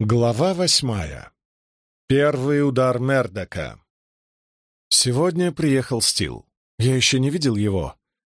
Глава восьмая. Первый удар Мердока. Сегодня приехал Стил. Я еще не видел его,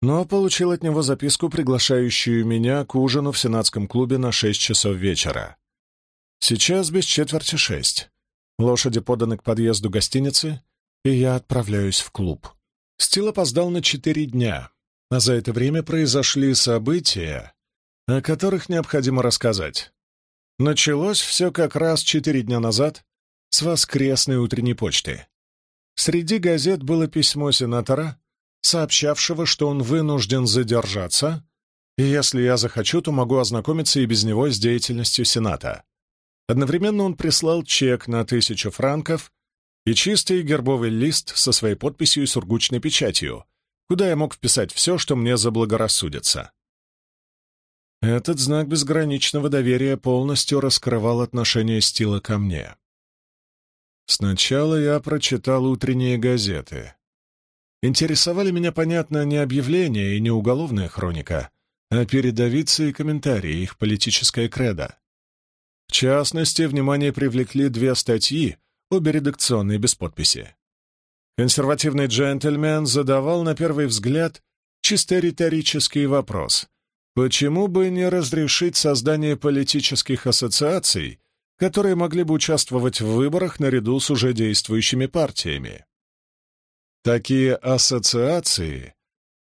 но получил от него записку, приглашающую меня к ужину в сенатском клубе на шесть часов вечера. Сейчас без четверти шесть. Лошади поданы к подъезду гостиницы, и я отправляюсь в клуб. Стил опоздал на четыре дня, а за это время произошли события, о которых необходимо рассказать. Началось все как раз четыре дня назад с воскресной утренней почты. Среди газет было письмо сенатора, сообщавшего, что он вынужден задержаться, и если я захочу, то могу ознакомиться и без него с деятельностью Сената. Одновременно он прислал чек на тысячу франков и чистый гербовый лист со своей подписью и сургучной печатью, куда я мог вписать все, что мне заблагорассудится. Этот знак безграничного доверия полностью раскрывал отношение Стила ко мне. Сначала я прочитал утренние газеты. Интересовали меня, понятно, не объявления и не уголовная хроника, а передовицы и комментарии, их политическая кредо. В частности, внимание привлекли две статьи, обе редакционные, без подписи. Консервативный джентльмен задавал, на первый взгляд, чисто риторический вопрос — Почему бы не разрешить создание политических ассоциаций, которые могли бы участвовать в выборах наряду с уже действующими партиями? Такие ассоциации,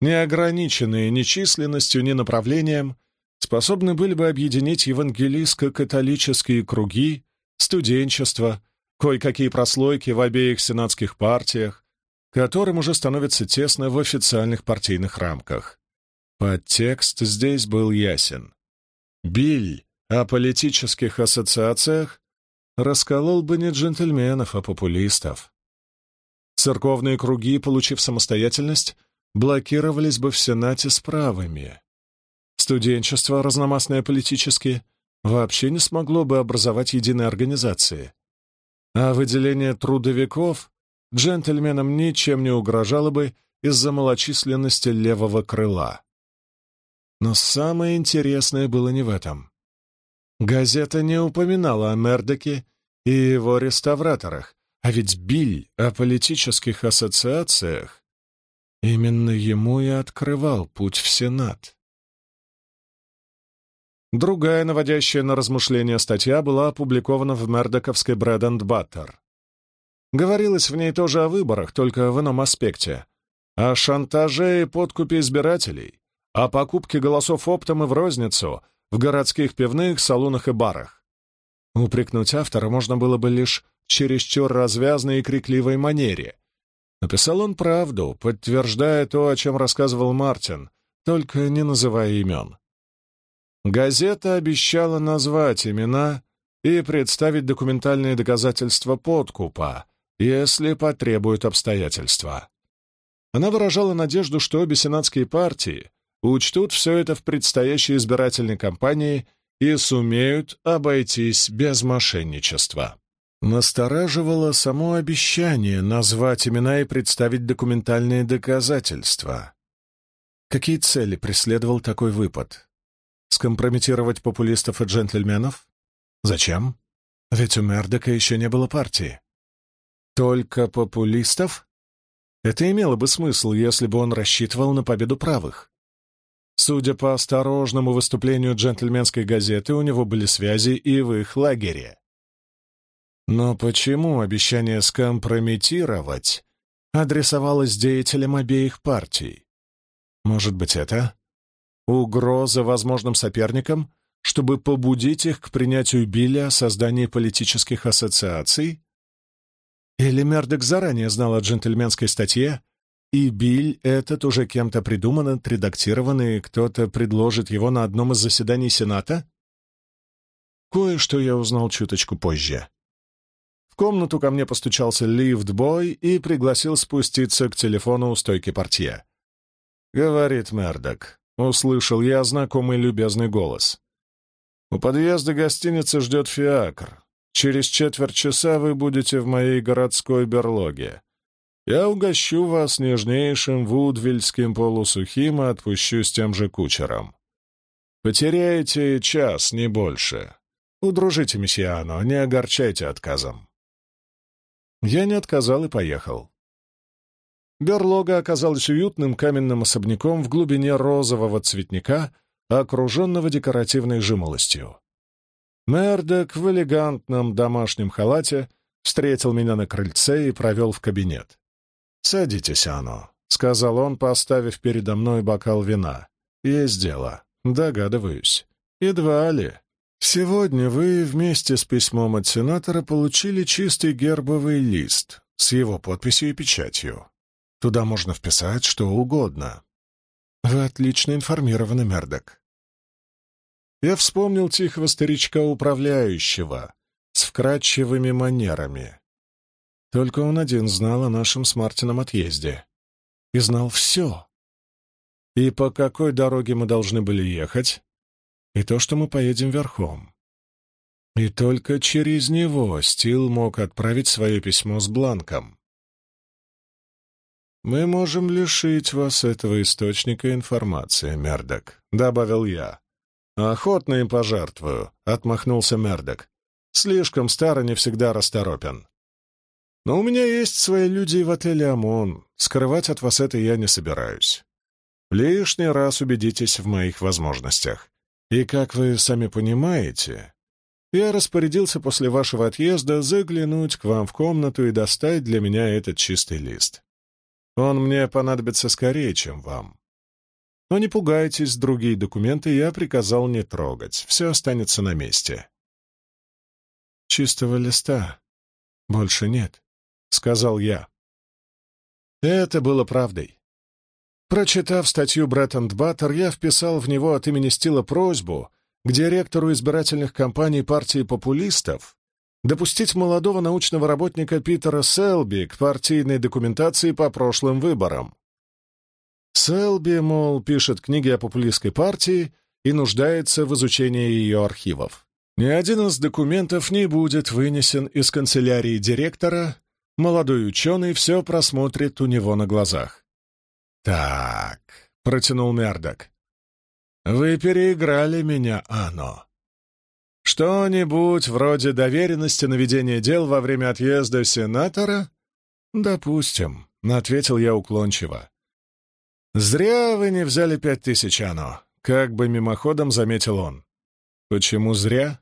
не ограниченные ни численностью, ни направлением, способны были бы объединить евангелистско-католические круги, студенчество, кое-какие прослойки в обеих сенатских партиях, которым уже становится тесно в официальных партийных рамках. Подтекст здесь был ясен. Биль о политических ассоциациях расколол бы не джентльменов, а популистов. Церковные круги, получив самостоятельность, блокировались бы в Сенате с правыми. Студенчество, разномастное политически, вообще не смогло бы образовать единой организации. А выделение трудовиков джентльменам ничем не угрожало бы из-за малочисленности левого крыла. Но самое интересное было не в этом. Газета не упоминала о Мердоке и его реставраторах, а ведь Биль о политических ассоциациях именно ему и открывал путь в Сенат. Другая, наводящая на размышления статья, была опубликована в мердоковской Bread and Butter. Говорилось в ней тоже о выборах, только в ином аспекте. О шантаже и подкупе избирателей, о покупке голосов оптом и в розницу в городских пивных, салонах и барах. Упрекнуть автора можно было бы лишь чересчур развязной и крикливой манере. Написал он правду, подтверждая то, о чем рассказывал Мартин, только не называя имен. Газета обещала назвать имена и представить документальные доказательства подкупа, если потребуют обстоятельства. Она выражала надежду, что обе сенатские партии учтут все это в предстоящей избирательной кампании и сумеют обойтись без мошенничества. Настораживало само обещание назвать имена и представить документальные доказательства. Какие цели преследовал такой выпад? Скомпрометировать популистов и джентльменов? Зачем? Ведь у Мердока еще не было партии. Только популистов? Это имело бы смысл, если бы он рассчитывал на победу правых. Судя по осторожному выступлению джентльменской газеты, у него были связи и в их лагере. Но почему обещание скомпрометировать адресовалось деятелям обеих партий? Может быть, это угроза возможным соперникам, чтобы побудить их к принятию Билля о создании политических ассоциаций? Или Мердок заранее знал о джентльменской статье и Биль этот уже кем-то придуман, отредактирован, и кто-то предложит его на одном из заседаний Сената? Кое-что я узнал чуточку позже. В комнату ко мне постучался лифт-бой и пригласил спуститься к телефону у стойки портье. «Говорит Мердок», — услышал я знакомый любезный голос. «У подъезда гостиницы ждет фиакр. Через четверть часа вы будете в моей городской берлоге. Я угощу вас нежнейшим вудвильским полусухим и отпущу с тем же кучером. Потеряете час, не больше. Удружите месье не огорчайте отказом». Я не отказал и поехал. Берлога оказалась уютным каменным особняком в глубине розового цветника, окруженного декоративной жимолостью. Мердок в элегантном домашнем халате встретил меня на крыльце и провел в кабинет. «Садитесь, Ано», — сказал он, поставив передо мной бокал вина. «Есть дело. Догадываюсь. Едва ли. Сегодня вы вместе с письмом от сенатора получили чистый гербовый лист с его подписью и печатью. Туда можно вписать что угодно. Вы отлично информированы, Мердок. Я вспомнил тихого старичка-управляющего с вкрадчивыми манерами. Только он один знал о нашем с Мартином отъезде. И знал все. И по какой дороге мы должны были ехать, и то, что мы поедем верхом. И только через него Стил мог отправить свое письмо с бланком. «Мы можем лишить вас этого источника информации, Мердок», — добавил я. «Охотно им пожертвую», — отмахнулся Мердок. «Слишком старо не всегда расторопен. Но у меня есть свои люди в отеле «Омон». Скрывать от вас это я не собираюсь. Лишний раз убедитесь в моих возможностях. И, как вы сами понимаете, я распорядился после вашего отъезда заглянуть к вам в комнату и достать для меня этот чистый лист. Он мне понадобится скорее, чем вам. Но не пугайтесь, другие документы я приказал не трогать, все останется на месте. Чистого листа больше нет, — сказал я. Это было правдой. Прочитав статью Бреттон Баттер, я вписал в него от имени Стила просьбу к директору избирательных кампаний партии популистов допустить молодого научного работника Питера Селби к партийной документации по прошлым выборам. Селби, мол, пишет книги о популистской партии и нуждается в изучении ее архивов. Ни один из документов не будет вынесен из канцелярии директора, молодой ученый все просмотрит у него на глазах. «Так», — протянул Мердок, — «вы переиграли меня, Ано. Что-нибудь вроде доверенности на ведение дел во время отъезда сенатора?» «Допустим», — ответил я уклончиво. «Зря вы не взяли пять тысяч, Ано», — как бы мимоходом заметил он. «Почему зря?»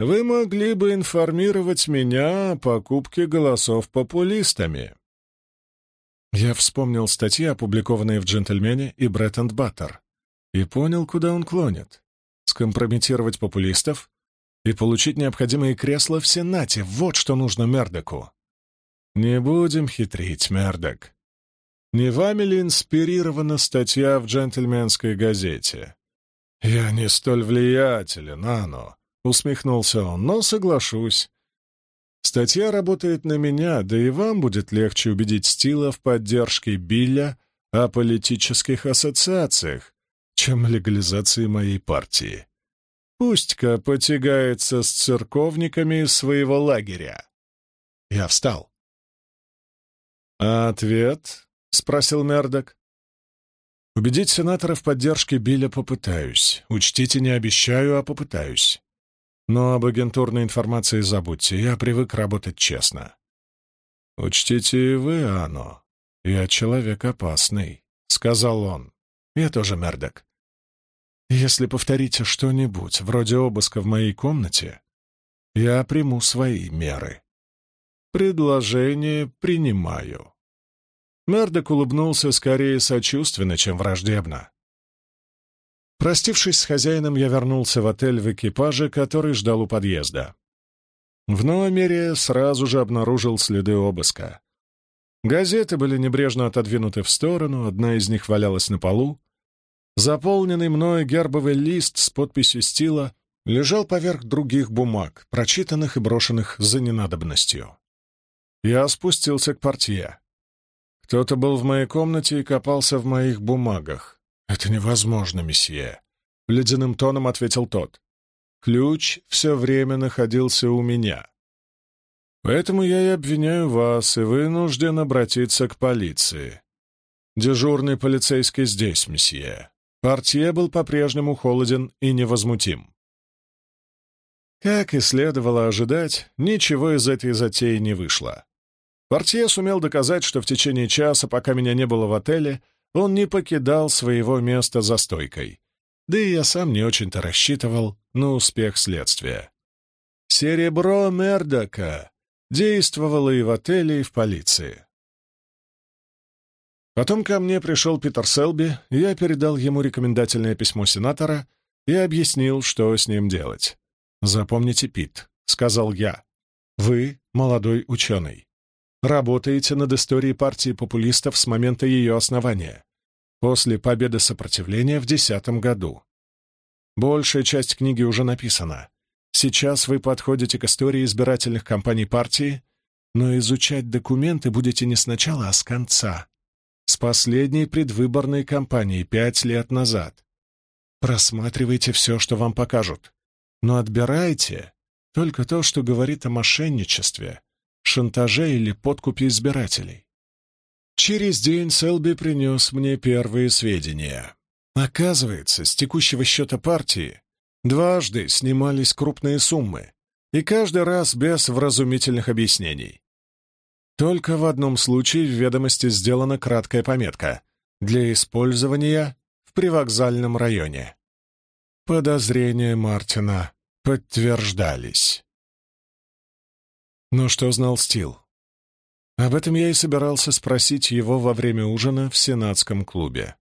«Вы могли бы информировать меня о покупке голосов популистами». Я вспомнил статьи, опубликованные в «Джентльмене» и «Бретт энд Баттер», и понял, куда он клонит. Скомпрометировать популистов и получить необходимые кресла в Сенате — вот что нужно Мердоку. Не будем хитрить, Мердок. Не вами ли инспирирована статья в «Джентльменской газете»? Я не столь влиятелен, Ано, — усмехнулся он, — но соглашусь. Статья работает на меня, да и вам будет легче убедить Стила в поддержке Билля о политических ассоциациях, чем легализации моей партии. Пусть-ка потягается с церковниками своего лагеря. Я встал. «А ответ?» — спросил Мердок. «Убедить сенатора в поддержке Билля попытаюсь. Учтите, не обещаю, а попытаюсь. Но об агентурной информации забудьте, я привык работать честно. Учтите и вы, Ано. Я человек опасный, — сказал он. Я тоже Мердок. Если повторите что-нибудь, вроде обыска в моей комнате, я приму свои меры. Предложение принимаю. Мердок улыбнулся скорее сочувственно, чем враждебно. Простившись с хозяином, я вернулся в отель в экипаже, который ждал у подъезда. В номере сразу же обнаружил следы обыска. Газеты были небрежно отодвинуты в сторону, одна из них валялась на полу. Заполненный мной гербовый лист с подписью стила лежал поверх других бумаг, прочитанных и брошенных за ненадобностью. Я спустился к портье. Кто-то был в моей комнате и копался в моих бумагах. «Это невозможно, месье», — ледяным тоном ответил тот. «Ключ все время находился у меня. Поэтому я и обвиняю вас, и вынужден обратиться к полиции. Дежурный полицейский здесь, месье». Портье был по-прежнему холоден и невозмутим. Как и следовало ожидать, ничего из этой затеи не вышло. Портье сумел доказать, что в течение часа, пока меня не было в отеле, он не покидал своего места за стойкой. Да и я сам не очень-то рассчитывал на успех следствия. Серебро Мердока действовало и в отеле, и в полиции. Потом ко мне пришел Питер Селби, я передал ему рекомендательное письмо сенатора и объяснил, что с ним делать. «Запомните, Пит», — сказал я, — «вы молодой ученый. Работаете над историей партии популистов с момента ее основания, после победы сопротивления в десятом году. Большая часть книги уже написана. Сейчас вы подходите к истории избирательных кампаний партии, но изучать документы будете не сначала, а с конца, с последней предвыборной кампании пять лет назад. Просматривайте все, что вам покажут, но отбирайте только то, что говорит о мошенничестве, шантаже или подкупе избирателей. Через день Селби принес мне первые сведения. Оказывается, с текущего счета партии дважды снимались крупные суммы, и каждый раз без вразумительных объяснений. Только в одном случае в ведомости сделана краткая пометка «Для использования в привокзальном районе». Подозрения Мартина подтверждались. Но что знал Стил? Об этом я и собирался спросить его во время ужина в сенатском клубе.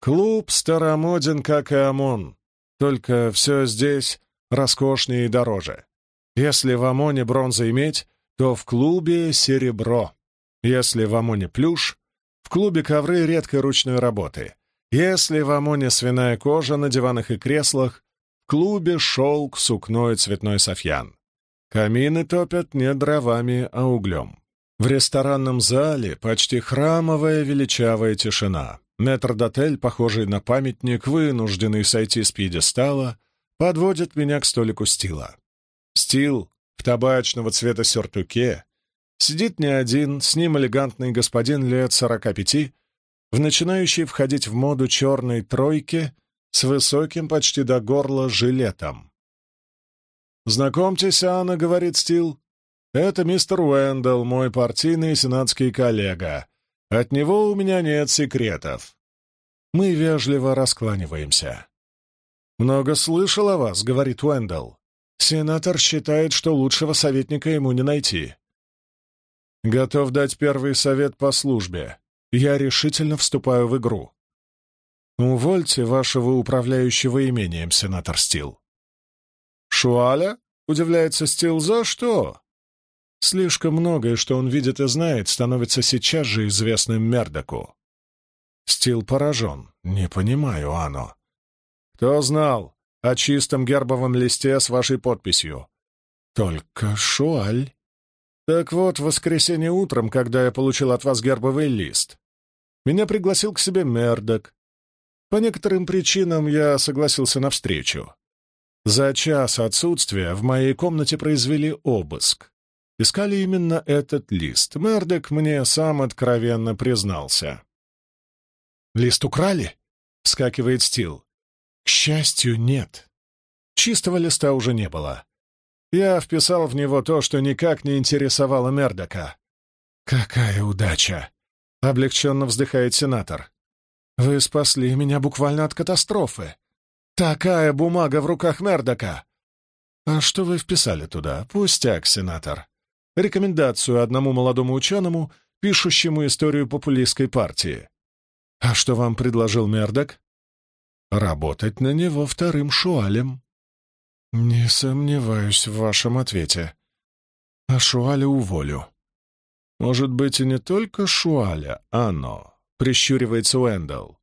Клуб старомоден, как и ОМОН, только все здесь роскошнее и дороже. Если в ОМОНе бронза иметь, то в клубе серебро. Если в ОМОНе плюш, в клубе ковры редкой ручной работы. Если в ОМОНе свиная кожа на диванах и креслах, в клубе шелк, сукно и цветной софьян. Камины топят не дровами, а углем. В ресторанном зале почти храмовая величавая тишина. Метрдотель, похожий на памятник, вынужденный сойти с пьедестала, подводит меня к столику Стила. Стил в табачного цвета сюртуке сидит не один, с ним элегантный господин лет сорока пяти, в начинающей входить в моду черной тройке с высоким почти до горла жилетом. «Знакомьтесь, Анна», — говорит Стил. «Это мистер Уэндалл, мой партийный сенатский коллега. От него у меня нет секретов». Мы вежливо раскланиваемся. «Много слышал о вас», — говорит Уэндалл. «Сенатор считает, что лучшего советника ему не найти». «Готов дать первый совет по службе. Я решительно вступаю в игру». «Увольте вашего управляющего имением, сенатор Стил». «Шуаля?» — удивляется Стил. «За что?» Слишком многое, что он видит и знает, становится сейчас же известным Мердоку. Стил поражен. «Не понимаю, Ано». «Кто знал о чистом гербовом листе с вашей подписью?» «Только Шуаль». «Так вот, в воскресенье утром, когда я получил от вас гербовый лист, меня пригласил к себе Мердок. По некоторым причинам я согласился на встречу. За час отсутствия в моей комнате произвели обыск. Искали именно этот лист. Мердок мне сам откровенно признался. «Лист украли?» — вскакивает Стил. «К счастью, нет. Чистого листа уже не было. Я вписал в него то, что никак не интересовало Мердока. «Какая удача!» — облегченно вздыхает сенатор. «Вы спасли меня буквально от катастрофы. Такая бумага в руках Мердока!» «А что вы вписали туда? Пустяк, сенатор. Рекомендацию одному молодому ученому, пишущему историю популистской партии. А что вам предложил Мердок?» «Работать на него вторым шуалем». «Не сомневаюсь в вашем ответе. А шуаля уволю». «Может быть, и не только шуаля, оно», — прищуривается Уэндалл.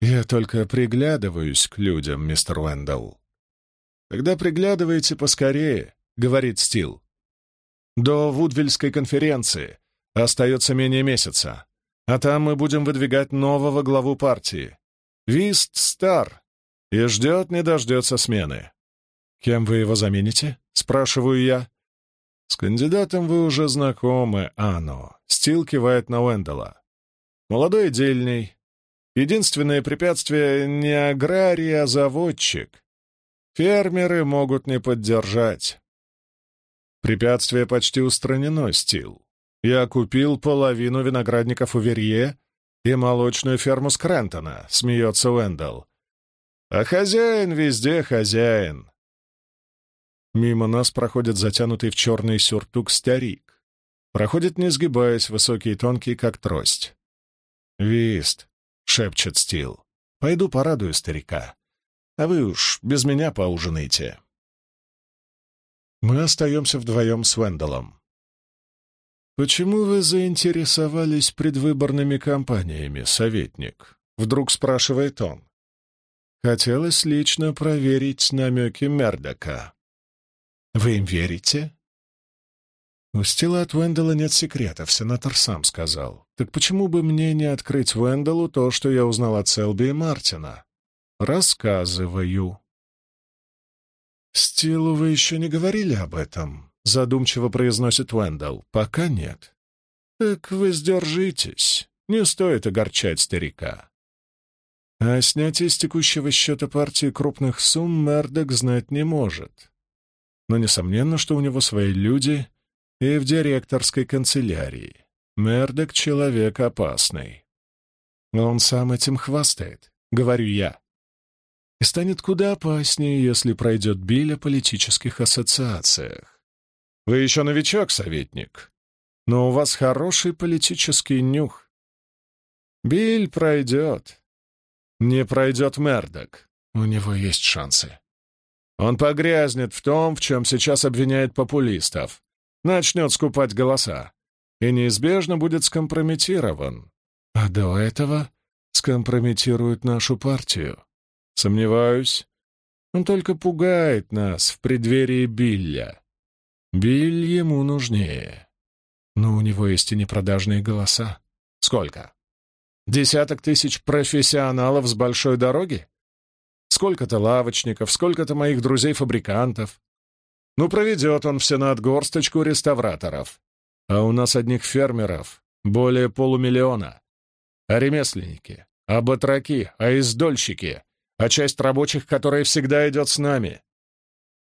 «Я только приглядываюсь к людям, мистер Уэндалл». «Тогда приглядывайте поскорее», — говорит Стил. «До Вудвильской конференции остается менее месяца, а там мы будем выдвигать нового главу партии. Вист стар и ждет не дождется смены». «Кем вы его замените?» — спрашиваю я. «С кандидатом вы уже знакомы, Ано», — Стил кивает на Уэндала. «Молодой дельный, Единственное препятствие не аграрий, а заводчик. Фермеры могут не поддержать. Препятствие почти устранено, Стил. Я купил половину виноградников у Верье и молочную ферму Скрентона, смеется Уэндалл. А хозяин везде хозяин. Мимо нас проходит затянутый в черный сюртук старик. Проходит, не сгибаясь, высокий и тонкий, как трость. «Вист», — шепчет Стил, — «пойду порадую старика. А вы уж без меня поужинайте». Мы остаемся вдвоем с Венделом. «Почему вы заинтересовались предвыборными кампаниями, советник?» — вдруг спрашивает он. «Хотелось лично проверить намеки Мердока». «Вы им верите?» У Стила от Вендела нет секретов, сенатор сам сказал. Так почему бы мне не открыть Венделу то, что я узнал от Селби и Мартина? Рассказываю. «Стилу вы еще не говорили об этом?» — задумчиво произносит Уэндалл. «Пока нет». «Так вы сдержитесь. Не стоит огорчать старика». О снятии с текущего счета партии крупных сумм Мердок знать не может. Но несомненно, что у него свои люди и в директорской канцелярии. Мердок — человек опасный. Он сам этим хвастает, говорю я и станет куда опаснее, если пройдет биль о политических ассоциациях. Вы еще новичок, советник, но у вас хороший политический нюх. Биль пройдет. Не пройдет Мердок. У него есть шансы. Он погрязнет в том, в чем сейчас обвиняет популистов, начнет скупать голоса и неизбежно будет скомпрометирован. А до этого скомпрометирует нашу партию. Сомневаюсь. Он только пугает нас в преддверии Билля. Биль ему нужнее. Но у него есть и непродажные голоса. Сколько? Десяток тысяч профессионалов с большой дороги? Сколько-то лавочников, сколько-то моих друзей-фабрикантов. Ну, проведет он в Сенат горсточку реставраторов. А у нас одних фермеров более полумиллиона. А ремесленники, а батраки, а издольщики а часть рабочих, которая всегда идет с нами.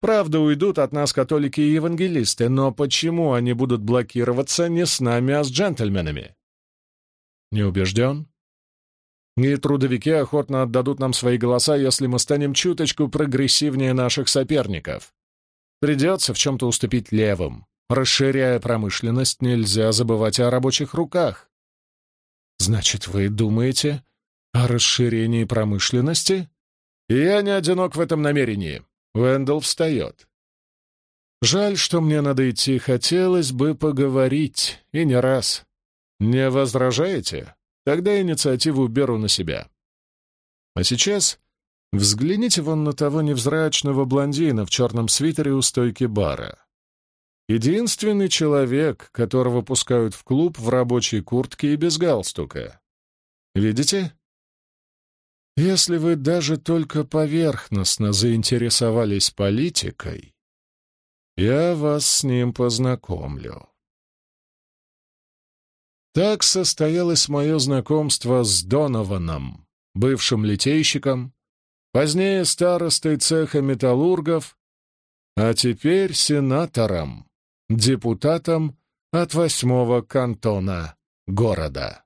Правда, уйдут от нас католики и евангелисты, но почему они будут блокироваться не с нами, а с джентльменами? Не убежден? И трудовики охотно отдадут нам свои голоса, если мы станем чуточку прогрессивнее наших соперников. Придется в чем-то уступить левым. Расширяя промышленность, нельзя забывать о рабочих руках. Значит, вы думаете о расширении промышленности? «Я не одинок в этом намерении». Вендел встает. «Жаль, что мне надо идти. Хотелось бы поговорить. И не раз. Не возражаете? Тогда инициативу беру на себя. А сейчас взгляните вон на того невзрачного блондина в черном свитере у стойки бара. Единственный человек, которого пускают в клуб в рабочей куртке и без галстука. Видите? Если вы даже только поверхностно заинтересовались политикой, я вас с ним познакомлю. Так состоялось мое знакомство с Донованом, бывшим литейщиком, позднее старостой цеха металлургов, а теперь сенатором, депутатом от восьмого кантона города.